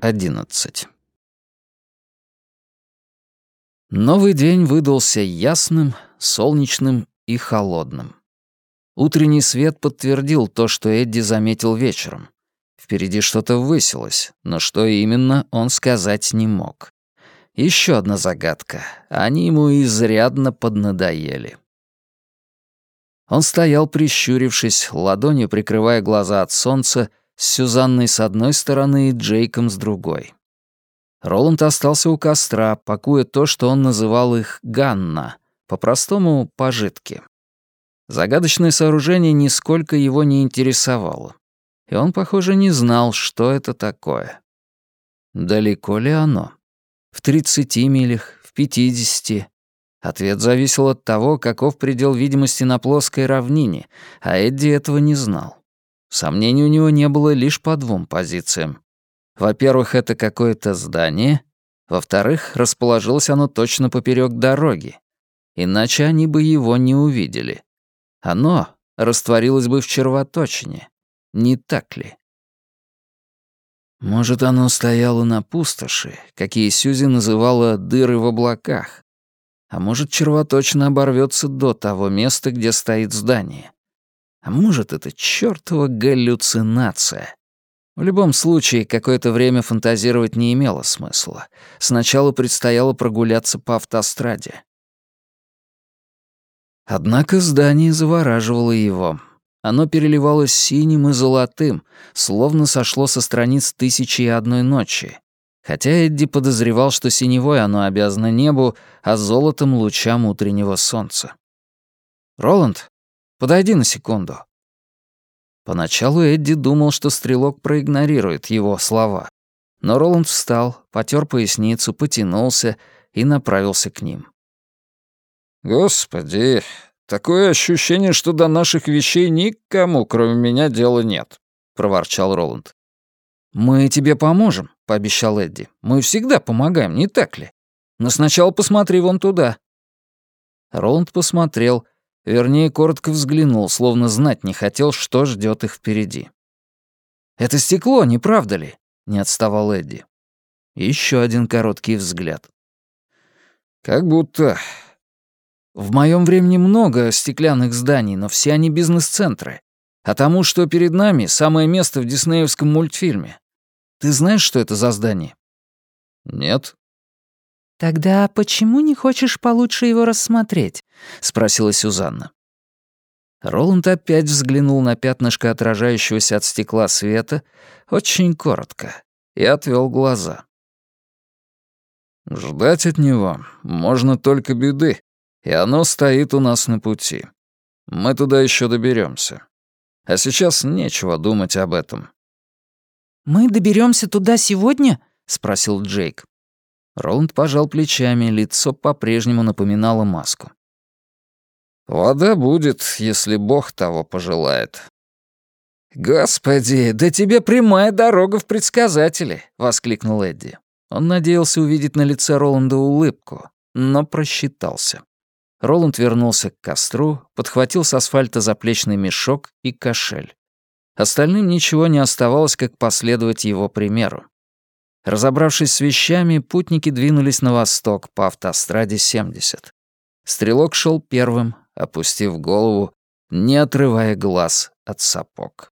11. Новый день выдался ясным, солнечным и холодным. Утренний свет подтвердил то, что Эдди заметил вечером. Впереди что-то высилось, но что именно, он сказать не мог. Еще одна загадка. Они ему изрядно поднадоели. Он стоял, прищурившись, ладонью прикрывая глаза от солнца, с Сюзанной с одной стороны и Джейком с другой. Роланд остался у костра, пакуя то, что он называл их «ганна», по-простому «пожитки». Загадочное сооружение нисколько его не интересовало. И он, похоже, не знал, что это такое. Далеко ли оно? В 30 милях, в 50? Ответ зависел от того, каков предел видимости на плоской равнине, а Эдди этого не знал. Сомнений у него не было лишь по двум позициям. Во-первых, это какое-то здание. Во-вторых, расположилось оно точно поперек дороги. Иначе они бы его не увидели. Оно растворилось бы в червоточине. Не так ли? Может, оно стояло на пустоши, какие Сьюзи называла «дыры в облаках», а может, червоточина оборвется до того места, где стоит здание. А может, это чёртова галлюцинация. В любом случае, какое-то время фантазировать не имело смысла. Сначала предстояло прогуляться по автостраде. Однако здание завораживало его. Оно переливалось синим и золотым, словно сошло со страниц «Тысячи и одной ночи», хотя Эдди подозревал, что синевой оно обязано небу, а золотом — лучам утреннего солнца. «Роланд, подойди на секунду». Поначалу Эдди думал, что стрелок проигнорирует его слова. Но Роланд встал, потер поясницу, потянулся и направился к ним. «Господи, такое ощущение, что до наших вещей никому, кроме меня, дела нет», — проворчал Роланд. «Мы тебе поможем», — пообещал Эдди. «Мы всегда помогаем, не так ли? Но сначала посмотри вон туда». Роланд посмотрел, вернее, коротко взглянул, словно знать не хотел, что ждет их впереди. «Это стекло, не правда ли?» — не отставал Эдди. Еще один короткий взгляд. «Как будто...» «В моем времени много стеклянных зданий, но все они бизнес-центры. А тому, что перед нами, самое место в диснеевском мультфильме. Ты знаешь, что это за здание?» «Нет». «Тогда почему не хочешь получше его рассмотреть?» — спросила Сюзанна. Роланд опять взглянул на пятнышко отражающегося от стекла света, очень коротко, и отвел глаза. «Ждать от него можно только беды, и оно стоит у нас на пути. Мы туда еще доберемся. А сейчас нечего думать об этом. «Мы доберемся туда сегодня?» — спросил Джейк. Роланд пожал плечами, лицо по-прежнему напоминало маску. «Вода будет, если Бог того пожелает». «Господи, да тебе прямая дорога в предсказатели!» — воскликнул Эдди. Он надеялся увидеть на лице Роланда улыбку, но просчитался. Роланд вернулся к костру, подхватил с асфальта заплечный мешок и кошель. Остальным ничего не оставалось, как последовать его примеру. Разобравшись с вещами, путники двинулись на восток по автостраде 70. Стрелок шел первым, опустив голову, не отрывая глаз от сапог.